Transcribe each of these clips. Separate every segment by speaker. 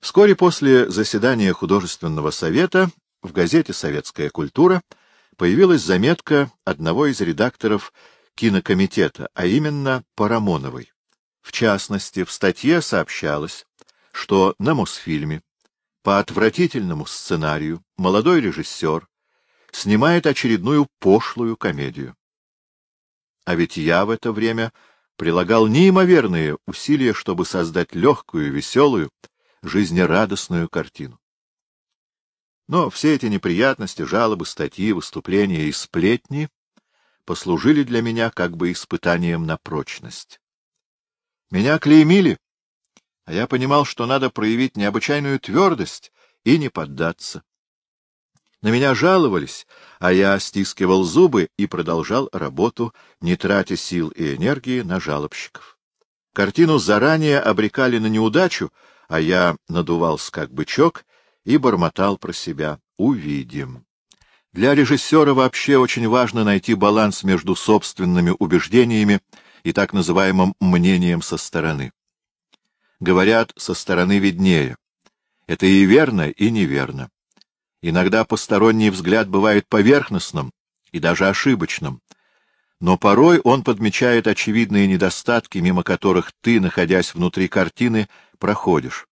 Speaker 1: Вскоре после заседания художественного совета в газете «Советская культура» появилась заметка одного из редакторов кинокомитета, а именно Парамоновой. В частности, в статье сообщалось, что на Мосфильме по отвратительному сценарию молодой режиссер снимает очередную пошлую комедию. А ведь я в это время прилагал неимоверные усилия, чтобы создать легкую, веселую, жизнерадостную картину. Но все эти неприятности, жалобы, статьи, выступления и сплетни послужили для меня как бы испытанием на прочность. Меня клеймили, а я понимал, что надо проявить необычайную твердость и не поддаться. На меня жаловались, а я стискивал зубы и продолжал работу, не тратя сил и энергии на жалобщиков. Картину заранее обрекали на неудачу, а я надувался как бычок и бормотал про себя. Увидим. Для режиссера вообще очень важно найти баланс между собственными убеждениями и так называемым мнением со стороны. Говорят, со стороны виднее. Это и верно, и неверно. Иногда посторонний взгляд бывает поверхностным и даже ошибочным, но порой он подмечает очевидные недостатки, мимо которых ты, находясь внутри картины, проходишь.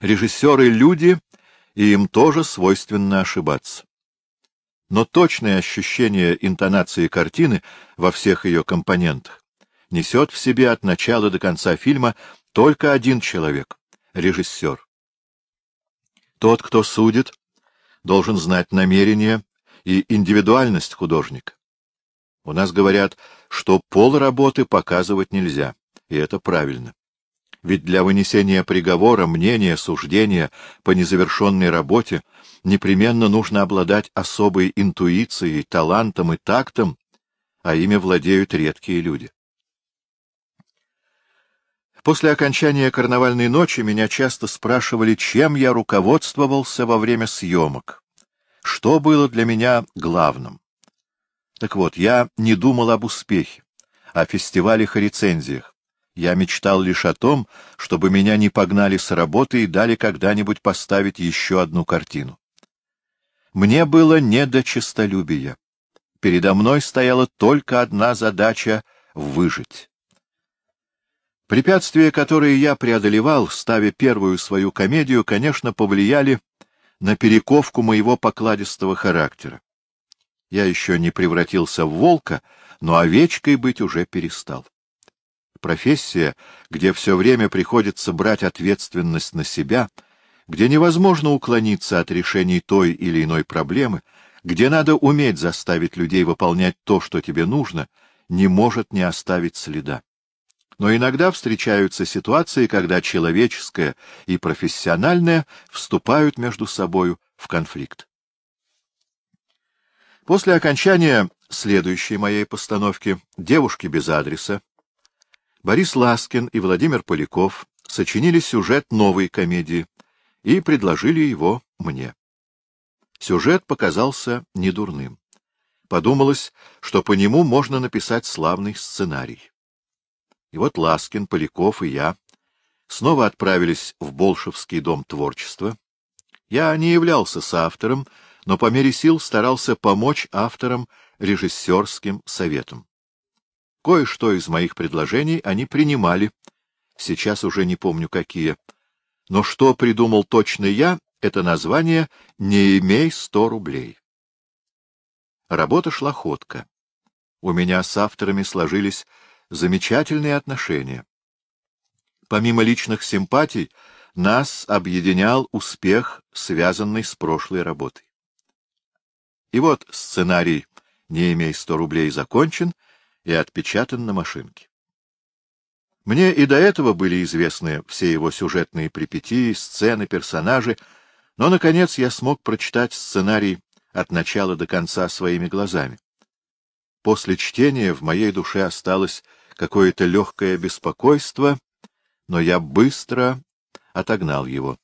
Speaker 1: Режиссеры — люди, и им тоже свойственно ошибаться. Но точное ощущение интонации картины во всех ее компонентах несет в себе от начала до конца фильма только один человек — режиссер. Тот, кто судит, должен знать намерение и индивидуальность художника. У нас говорят, что пол работы показывать нельзя, и это правильно. Ведь для вынесения приговора, мнения, суждения по незавершенной работе непременно нужно обладать особой интуицией, талантом и тактом, а ими владеют редкие люди. После окончания карнавальной ночи меня часто спрашивали, чем я руководствовался во время съемок, что было для меня главным. Так вот, я не думал об успехе, о фестивалях и рецензиях. Я мечтал лишь о том, чтобы меня не погнали с работы и дали когда-нибудь поставить еще одну картину. Мне было не до честолюбия. Передо мной стояла только одна задача — выжить. Препятствия, которые я преодолевал, ставя первую свою комедию, конечно, повлияли на перековку моего покладистого характера. Я еще не превратился в волка, но овечкой быть уже перестал. Профессия, где все время приходится брать ответственность на себя, где невозможно уклониться от решений той или иной проблемы, где надо уметь заставить людей выполнять то, что тебе нужно, не может не оставить следа. Но иногда встречаются ситуации, когда человеческое и профессиональное вступают между собою в конфликт. После окончания следующей моей постановки «Девушки без адреса» Борис Ласкин и Владимир Поляков сочинили сюжет новой комедии и предложили его мне. Сюжет показался недурным. Подумалось, что по нему можно написать славный сценарий. И вот Ласкин, Поляков и я снова отправились в Болшевский дом творчества. Я не являлся соавтором, но по мере сил старался помочь авторам режиссерским советом. Кое-что из моих предложений они принимали, сейчас уже не помню какие. Но что придумал точно я, это название «Не имей сто рублей». Работа шла ходко. У меня с авторами сложились замечательные отношения. Помимо личных симпатий, нас объединял успех, связанный с прошлой работой. И вот сценарий «Не имей сто рублей» закончен и отпечатан на машинке. Мне и до этого были известны все его сюжетные припятии, сцены, персонажи, но, наконец, я смог прочитать сценарий от начала до конца своими глазами. После чтения в моей душе осталось какое-то легкое беспокойство, но я быстро отогнал его.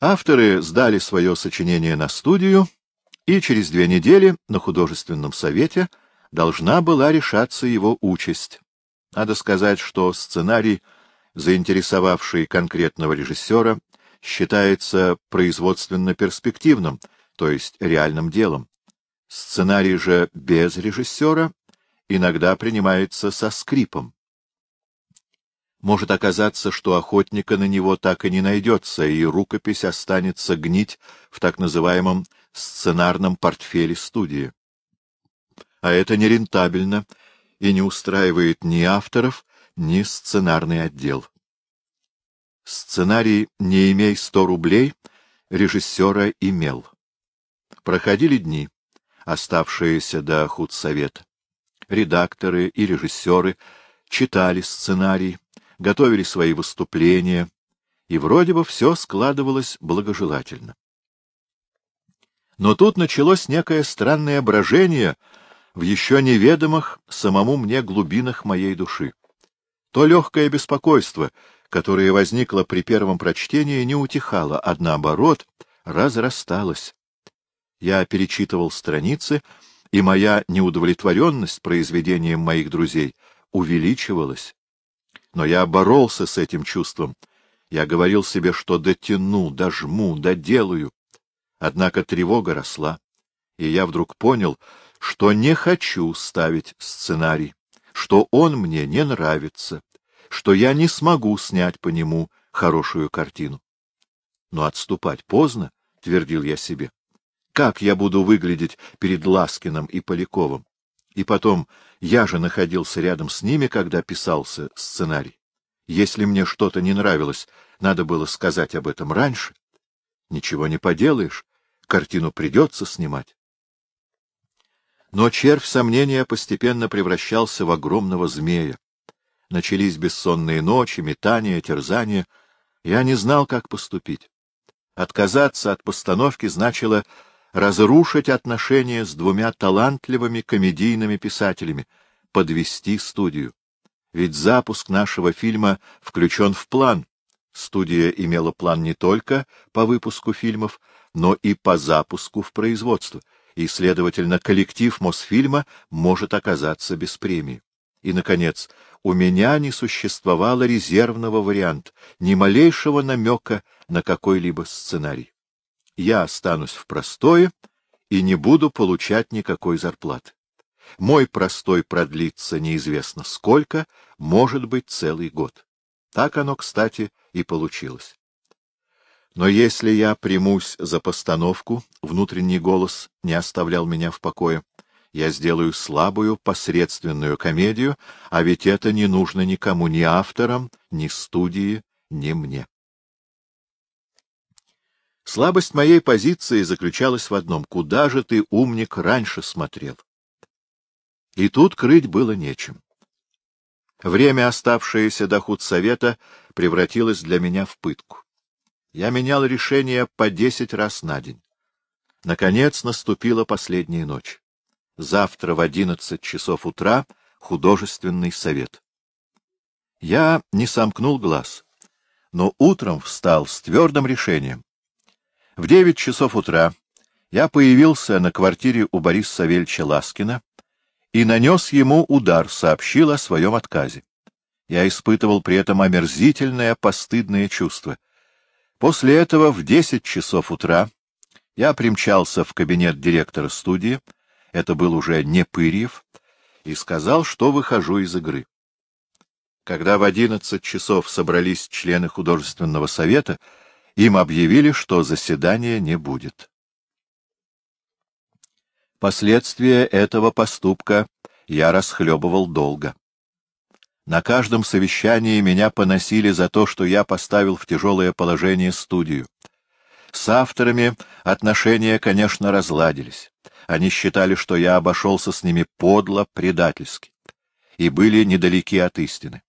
Speaker 1: Авторы сдали свое сочинение на студию, и через две недели на художественном совете должна была решаться его участь. Надо сказать, что сценарий заинтересовавший конкретного режиссера, считается производственно перспективным, то есть реальным делом. Сценарий же без режиссера иногда принимается со скрипом. Может оказаться, что охотника на него так и не найдется, и рукопись останется гнить в так называемом сценарном портфеле студии. А это нерентабельно и не устраивает ни авторов, ни сценарный отдел. Сценарий «Не имей сто рублей» режиссера имел. Проходили дни, оставшиеся до худсовета. Редакторы и режиссеры читали сценарий, готовили свои выступления, и вроде бы все складывалось благожелательно. Но тут началось некое странное брожение в еще неведомых самому мне глубинах моей души. То легкое беспокойство, которое возникло при первом прочтении, не утихало, а наоборот разрасталось. Я перечитывал страницы, и моя неудовлетворенность произведением моих друзей увеличивалась. Но я боролся с этим чувством. Я говорил себе, что дотяну, дожму, доделаю. Однако тревога росла, и я вдруг понял, что не хочу ставить сценарий, что он мне не нравится, что я не смогу снять по нему хорошую картину. Но отступать поздно, — твердил я себе. Как я буду выглядеть перед Ласкиным и Поляковым? И потом, я же находился рядом с ними, когда писался сценарий. Если мне что-то не нравилось, надо было сказать об этом раньше. Ничего не поделаешь, картину придется снимать. Но червь сомнения постепенно превращался в огромного змея. Начались бессонные ночи, метания, терзания. Я не знал, как поступить. Отказаться от постановки значило разрушить отношения с двумя талантливыми комедийными писателями, подвести студию. Ведь запуск нашего фильма включен в план. Студия имела план не только по выпуску фильмов, но и по запуску в производство, и, следовательно, коллектив Мосфильма может оказаться без премии. И, наконец, у меня не существовало резервного варианта, ни малейшего намека на какой-либо сценарий я останусь в простое и не буду получать никакой зарплаты. Мой простой продлится неизвестно сколько, может быть, целый год. Так оно, кстати, и получилось. Но если я примусь за постановку, внутренний голос не оставлял меня в покое, я сделаю слабую, посредственную комедию, а ведь это не нужно никому, ни авторам, ни студии, ни мне. Слабость моей позиции заключалась в одном — куда же ты, умник, раньше смотрел? И тут крыть было нечем. Время, оставшееся до худсовета, превратилось для меня в пытку. Я менял решение по десять раз на день. Наконец наступила последняя ночь. Завтра в одиннадцать часов утра художественный совет. Я не сомкнул глаз, но утром встал с твердым решением в девять часов утра я появился на квартире у Бориса Савельевича Ласкина и нанес ему удар, сообщил о своем отказе. Я испытывал при этом омерзительное, постыдное чувство. После этого в десять часов утра я примчался в кабинет директора студии, это был уже не Пырьев, и сказал, что выхожу из игры. Когда в одиннадцать часов собрались члены художественного совета, им объявили, что заседания не будет. Последствия этого поступка я расхлебывал долго. На каждом совещании меня поносили за то, что я поставил в тяжелое положение студию. С авторами отношения, конечно, разладились. Они считали, что я обошелся с ними подло, предательски, и были недалеки от истины.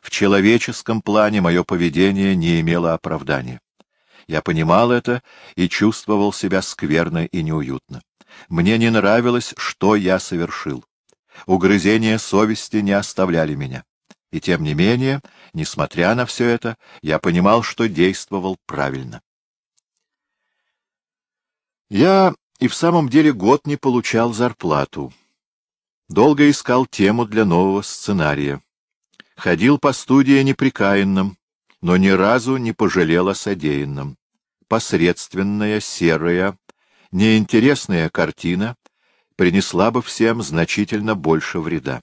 Speaker 1: В человеческом плане мое поведение не имело оправдания. Я понимал это и чувствовал себя скверно и неуютно. Мне не нравилось, что я совершил. Угрызения совести не оставляли меня. И тем не менее, несмотря на все это, я понимал, что действовал правильно. Я и в самом деле год не получал зарплату. Долго искал тему для нового сценария. Ходил по студии неприкаянным, но ни разу не пожалел о содеянном. Посредственная, серая, неинтересная картина принесла бы всем значительно больше вреда.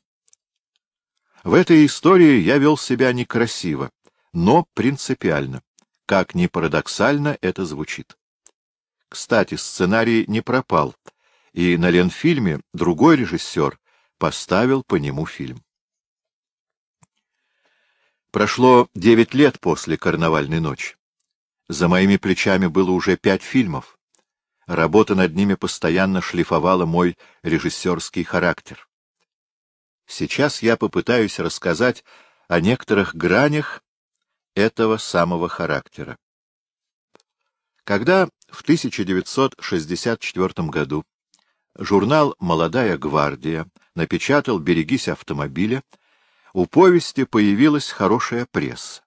Speaker 1: В этой истории я вел себя некрасиво, но принципиально, как ни парадоксально это звучит. Кстати, сценарий не пропал, и на Ленфильме другой режиссер поставил по нему фильм. Прошло девять лет после «Карнавальной ночи». За моими плечами было уже пять фильмов. Работа над ними постоянно шлифовала мой режиссерский характер. Сейчас я попытаюсь рассказать о некоторых гранях этого самого характера. Когда в 1964 году журнал «Молодая гвардия» напечатал «Берегись автомобиля», у повести появилась хорошая пресса.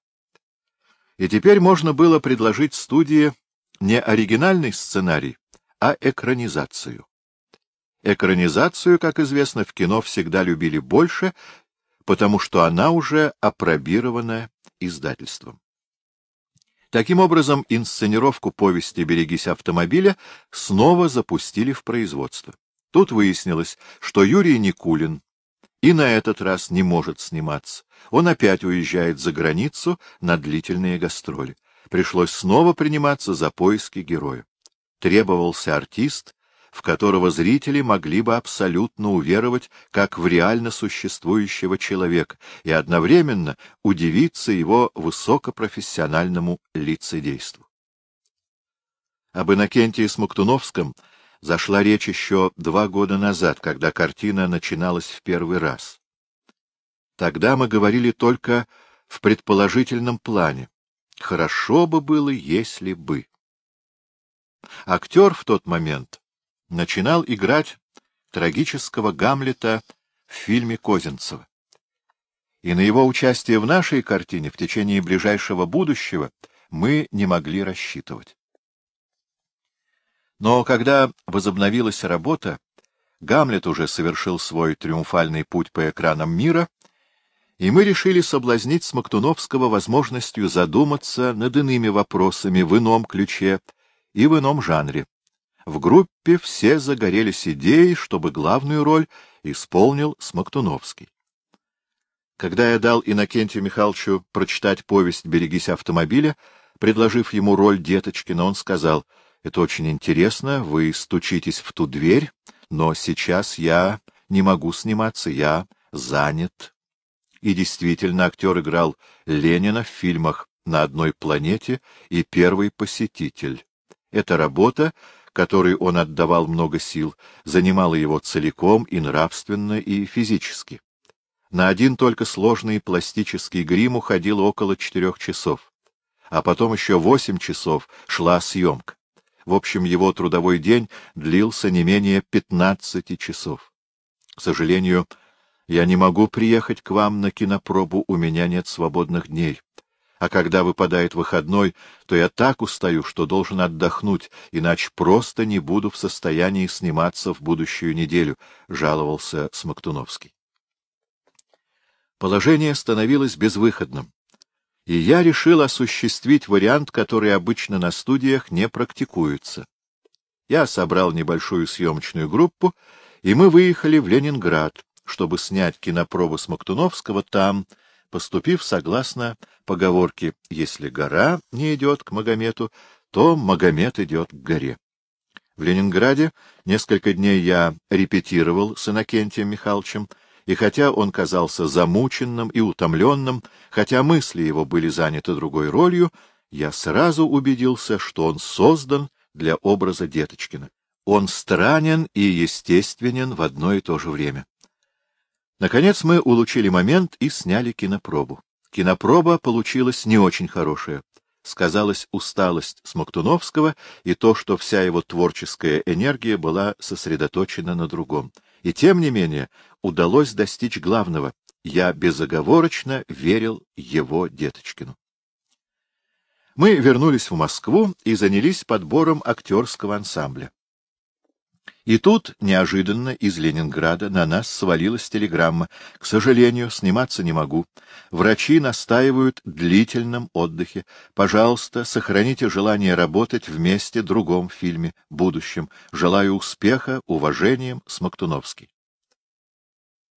Speaker 1: И теперь можно было предложить студии не оригинальный сценарий, а экранизацию. Экранизацию, как известно, в кино всегда любили больше, потому что она уже опробирована издательством. Таким образом, инсценировку повести «Берегись автомобиля» снова запустили в производство. Тут выяснилось, что Юрий Никулин и на этот раз не может сниматься. Он опять уезжает за границу на длительные гастроли. Пришлось снова приниматься за поиски героя. Требовался артист, в которого зрители могли бы абсолютно уверовать как в реально существующего человека и одновременно удивиться его высокопрофессиональному лицедейству. Об Иннокентии Смоктуновском зашла речь еще два года назад, когда картина начиналась в первый раз. Тогда мы говорили только в предположительном плане. Хорошо бы было, если бы. Актер в тот момент начинал играть трагического Гамлета в фильме Козинцева. И на его участие в нашей картине в течение ближайшего будущего мы не могли рассчитывать. Но когда возобновилась работа, Гамлет уже совершил свой триумфальный путь по экранам мира, и мы решили соблазнить Смоктуновского возможностью задуматься над иными вопросами в ином ключе и в ином жанре. В группе все загорелись идеей, чтобы главную роль исполнил Смоктуновский. Когда я дал Иннокентию Михайловичу прочитать повесть «Берегись автомобиля», предложив ему роль Деточкина, он сказал — это очень интересно, вы стучитесь в ту дверь, но сейчас я не могу сниматься, я занят. И действительно, актер играл Ленина в фильмах «На одной планете» и «Первый посетитель». Эта работа, которой он отдавал много сил, занимала его целиком и нравственно, и физически. На один только сложный пластический грим уходило около четырех часов, а потом еще восемь часов шла съемка. В общем, его трудовой день длился не менее пятнадцати часов. К сожалению, я не могу приехать к вам на кинопробу, у меня нет свободных дней. А когда выпадает выходной, то я так устаю, что должен отдохнуть, иначе просто не буду в состоянии сниматься в будущую неделю, — жаловался Смоктуновский. Положение становилось безвыходным и я решил осуществить вариант, который обычно на студиях не практикуется. Я собрал небольшую съемочную группу, и мы выехали в Ленинград, чтобы снять кинопробу Смоктуновского там, поступив согласно поговорке «Если гора не идет к Магомету, то Магомет идет к горе». В Ленинграде несколько дней я репетировал с Иннокентием Михайловичем, и хотя он казался замученным и утомленным, хотя мысли его были заняты другой ролью, я сразу убедился, что он создан для образа Деточкина. Он странен и естественен в одно и то же время. Наконец мы улучили момент и сняли кинопробу. Кинопроба получилась не очень хорошая. Сказалась усталость Смоктуновского и то, что вся его творческая энергия была сосредоточена на другом. И тем не менее удалось достичь главного. Я безоговорочно верил его Деточкину. Мы вернулись в Москву и занялись подбором актерского ансамбля. И тут, неожиданно, из Ленинграда на нас свалилась телеграмма. К сожалению, сниматься не могу. Врачи настаивают длительном отдыхе. Пожалуйста, сохраните желание работать вместе в другом фильме, будущем. Желаю успеха, уважением, Смоктуновский.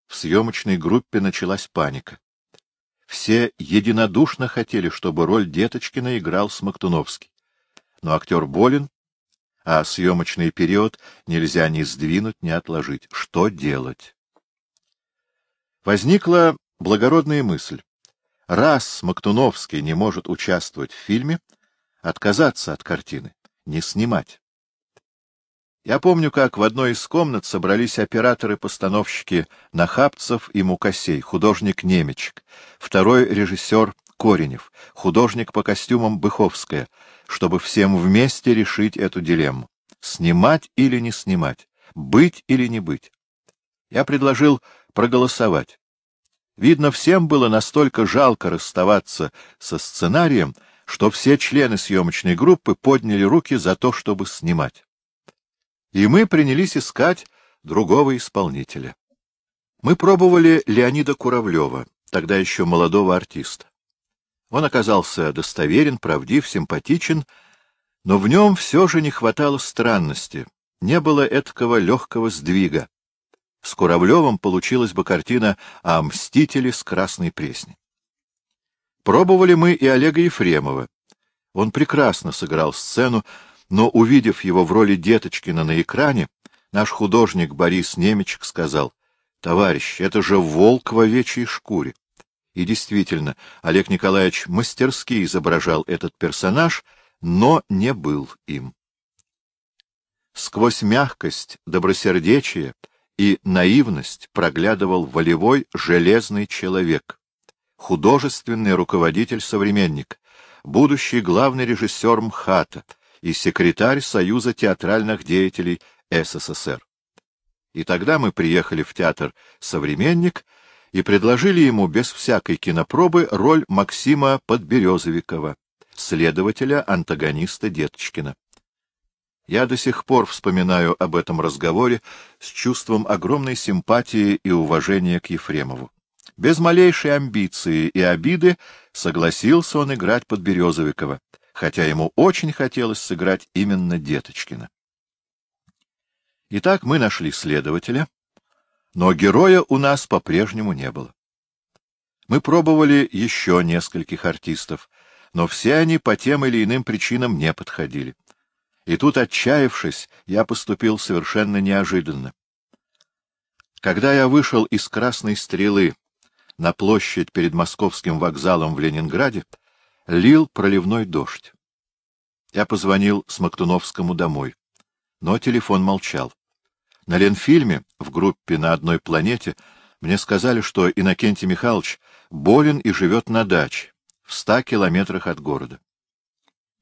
Speaker 1: В съемочной группе началась паника. Все единодушно хотели, чтобы роль Деточкина играл Смоктуновский. Но актер болен, а съемочный период нельзя ни сдвинуть, ни отложить. Что делать? Возникла благородная мысль. Раз Мактуновский не может участвовать в фильме, отказаться от картины, не снимать. Я помню, как в одной из комнат собрались операторы-постановщики Нахапцев и Мукасей, художник Немечек, второй режиссер Коренев, художник по костюмам Быховская, чтобы всем вместе решить эту дилемму. Снимать или не снимать, быть или не быть. Я предложил проголосовать. Видно, всем было настолько жалко расставаться со сценарием, что все члены съемочной группы подняли руки за то, чтобы снимать. И мы принялись искать другого исполнителя. Мы пробовали Леонида Куравлева, тогда еще молодого артиста. Он оказался достоверен, правдив, симпатичен, но в нем все же не хватало странности, не было этакого легкого сдвига. С Куравлевым получилась бы картина о мстителе с Красной Пресни. Пробовали мы и Олега Ефремова. Он прекрасно сыграл сцену, но, увидев его в роли Деточкина на экране, наш художник Борис Немечек сказал, «Товарищ, это же волк в овечьей шкуре». И действительно, Олег Николаевич мастерски изображал этот персонаж, но не был им. Сквозь мягкость, добросердечие и наивность проглядывал волевой железный человек, художественный руководитель-современник, будущий главный режиссер МХАТа и секретарь Союза театральных деятелей СССР. И тогда мы приехали в театр «Современник» и предложили ему без всякой кинопробы роль Максима Подберезовикова, следователя-антагониста Деточкина. Я до сих пор вспоминаю об этом разговоре с чувством огромной симпатии и уважения к Ефремову. Без малейшей амбиции и обиды согласился он играть Подберезовикова, хотя ему очень хотелось сыграть именно Деточкина. Итак, мы нашли следователя, но героя у нас по-прежнему не было. Мы пробовали еще нескольких артистов, но все они по тем или иным причинам не подходили. И тут, отчаявшись, я поступил совершенно неожиданно. Когда я вышел из Красной Стрелы на площадь перед Московским вокзалом в Ленинграде, лил проливной дождь. Я позвонил Смоктуновскому домой, но телефон молчал. На Ленфильме, в группе «На одной планете», мне сказали, что Иннокентий Михайлович болен и живет на даче, в ста километрах от города.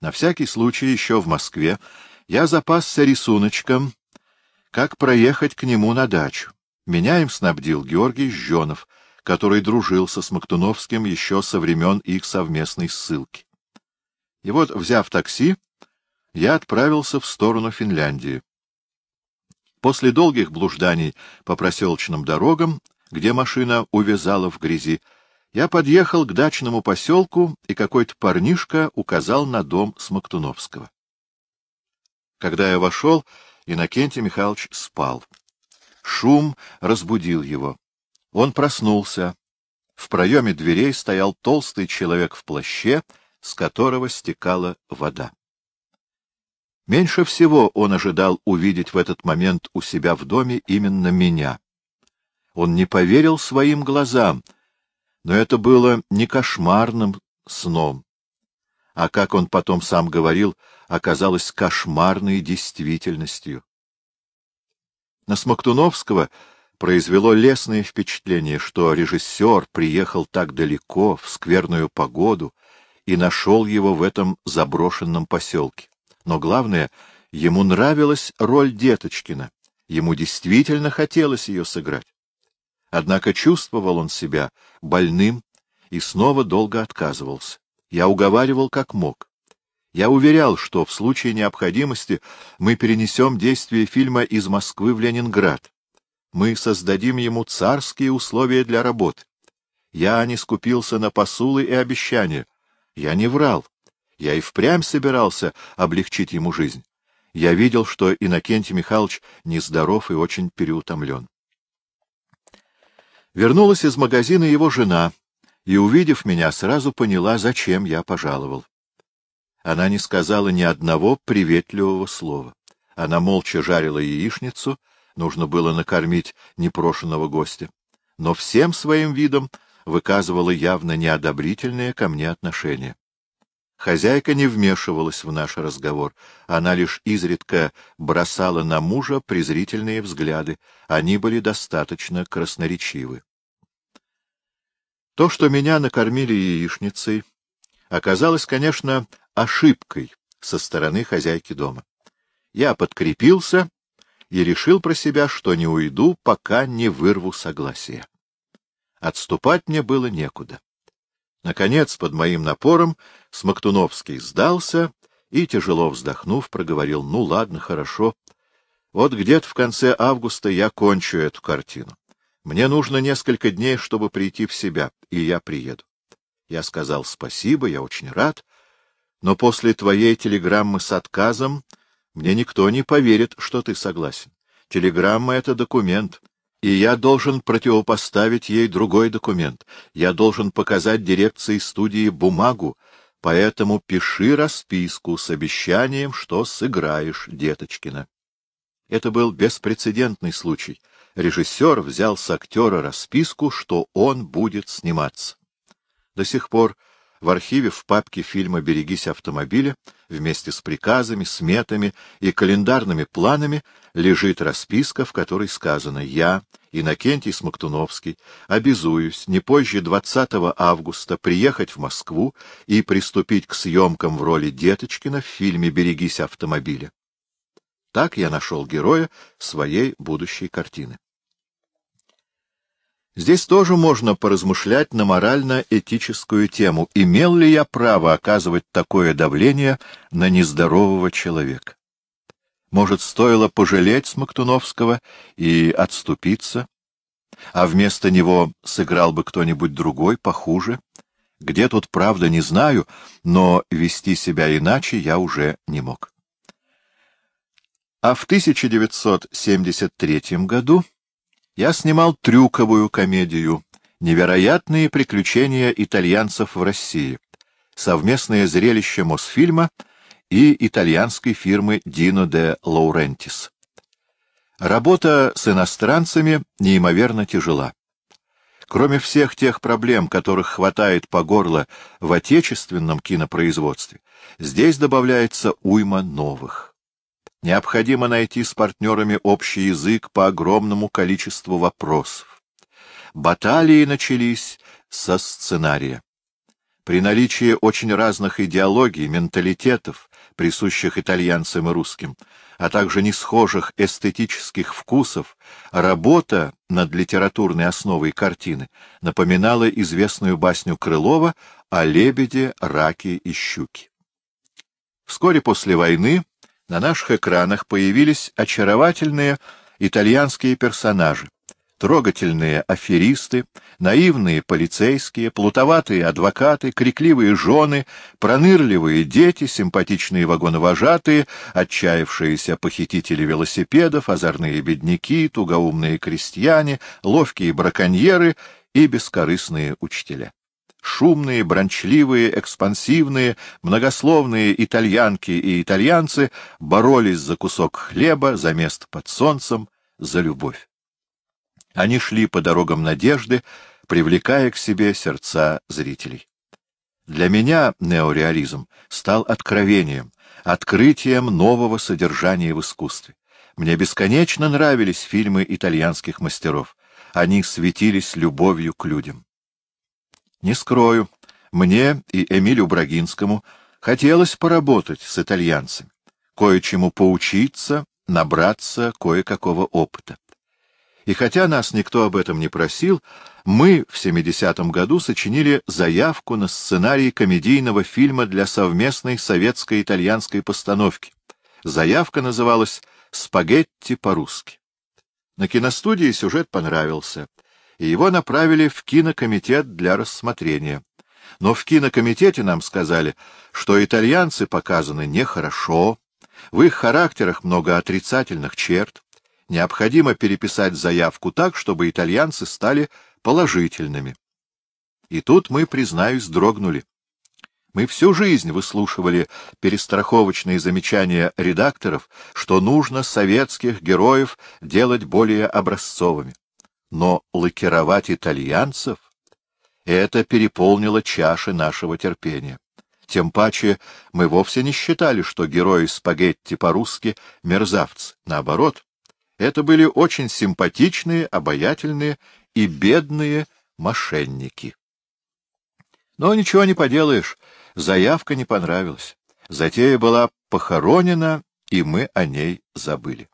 Speaker 1: На всякий случай еще в Москве я запасся рисуночком, как проехать к нему на дачу. Меня им снабдил Георгий Жженов, который дружил со Смоктуновским еще со времен их совместной ссылки. И вот, взяв такси, я отправился в сторону Финляндии. После долгих блужданий по проселочным дорогам, где машина увязала в грязи, я подъехал к дачному поселку, и какой-то парнишка указал на дом Смоктуновского. Когда я вошел, Иннокентий Михайлович спал. Шум разбудил его. Он проснулся. В проеме дверей стоял толстый человек в плаще, с которого стекала вода. Меньше всего он ожидал увидеть в этот момент у себя в доме именно меня. Он не поверил своим глазам, но это было не кошмарным сном, а, как он потом сам говорил, оказалось кошмарной действительностью. На Смоктуновского произвело лестное впечатление, что режиссер приехал так далеко, в скверную погоду, и нашел его в этом заброшенном поселке. Но главное, ему нравилась роль Деточкина, ему действительно хотелось ее сыграть. Однако чувствовал он себя больным и снова долго отказывался. Я уговаривал как мог. Я уверял, что в случае необходимости мы перенесем действие фильма из Москвы в Ленинград. Мы создадим ему царские условия для работы. Я не скупился на посулы и обещания. Я не врал. Я и впрямь собирался облегчить ему жизнь. Я видел, что Иннокентий Михайлович нездоров и очень переутомлен. Вернулась из магазина его жена, и, увидев меня, сразу поняла, зачем я пожаловал. Она не сказала ни одного приветливого слова. Она молча жарила яичницу, нужно было накормить непрошенного гостя, но всем своим видом выказывала явно неодобрительное ко мне отношение. Хозяйка не вмешивалась в наш разговор, она лишь изредка бросала на мужа презрительные взгляды, они были достаточно красноречивы. То, что меня накормили яичницей, оказалось, конечно, ошибкой со стороны хозяйки дома. Я подкрепился и решил про себя, что не уйду, пока не вырву согласия. Отступать мне было некуда. Наконец, под моим напором, Смоктуновский сдался и, тяжело вздохнув, проговорил, ну ладно, хорошо. Вот где-то в конце августа я кончу эту картину. Мне нужно несколько дней, чтобы прийти в себя, и я приеду. Я сказал спасибо, я очень рад, но после твоей телеграммы с отказом мне никто не поверит, что ты согласен. Телеграмма — это документ, и я должен противопоставить ей другой документ. Я должен показать дирекции студии бумагу, поэтому пиши расписку с обещанием, что сыграешь Деточкина. Это был беспрецедентный случай. Режиссер взял с актера расписку, что он будет сниматься. До сих пор в архиве в папке фильма «Берегись автомобиля» вместе с приказами, сметами и календарными планами лежит расписка, в которой сказано «Я, Иннокентий Смоктуновский, обязуюсь не позже 20 августа приехать в Москву и приступить к съемкам в роли Деточкина в фильме «Берегись автомобиля». Так я нашел героя своей будущей картины. Здесь тоже можно поразмышлять на морально-этическую тему, имел ли я право оказывать такое давление на нездорового человека. Может, стоило пожалеть Смоктуновского и отступиться, а вместо него сыграл бы кто-нибудь другой, похуже? Где тут правда, не знаю, но вести себя иначе я уже не мог. А в 1973 году я снимал трюковую комедию «Невероятные приключения итальянцев в России», совместное зрелище Мосфильма и итальянской фирмы Дино де Лаурентис. Работа с иностранцами неимоверно тяжела. Кроме всех тех проблем, которых хватает по горло в отечественном кинопроизводстве, здесь добавляется уйма новых. Необходимо найти с партнерами общий язык по огромному количеству вопросов. Баталии начались со сценария. При наличии очень разных идеологий, менталитетов, присущих итальянцам и русским, а также несхожих эстетических вкусов, работа над литературной основой картины напоминала известную басню Крылова о лебеде, раке и щуке. Вскоре после войны на наших экранах появились очаровательные итальянские персонажи, трогательные аферисты, наивные полицейские, плутоватые адвокаты, крикливые жены, пронырливые дети, симпатичные вагоновожатые, отчаявшиеся похитители велосипедов, озорные бедняки, тугоумные крестьяне, ловкие браконьеры и бескорыстные учителя шумные, брончливые, экспансивные, многословные итальянки и итальянцы боролись за кусок хлеба, за место под солнцем, за любовь. Они шли по дорогам надежды, привлекая к себе сердца зрителей. Для меня неореализм стал откровением, открытием нового содержания в искусстве. Мне бесконечно нравились фильмы итальянских мастеров. Они светились любовью к людям. Не скрою, мне и Эмилю Брагинскому хотелось поработать с итальянцами, кое-чему поучиться, набраться кое-какого опыта. И хотя нас никто об этом не просил, мы в 70-м году сочинили заявку на сценарий комедийного фильма для совместной советско-итальянской постановки. Заявка называлась «Спагетти по-русски». На киностудии сюжет понравился, и его направили в кинокомитет для рассмотрения. Но в кинокомитете нам сказали, что итальянцы показаны нехорошо, в их характерах много отрицательных черт, необходимо переписать заявку так, чтобы итальянцы стали положительными. И тут мы, признаюсь, дрогнули. Мы всю жизнь выслушивали перестраховочные замечания редакторов, что нужно советских героев делать более образцовыми. Но лакировать итальянцев — это переполнило чаши нашего терпения. Тем паче мы вовсе не считали, что герои спагетти по-русски — мерзавцы. Наоборот, это были очень симпатичные, обаятельные и бедные мошенники. Но ничего не поделаешь, заявка не понравилась. Затея была похоронена, и мы о ней забыли.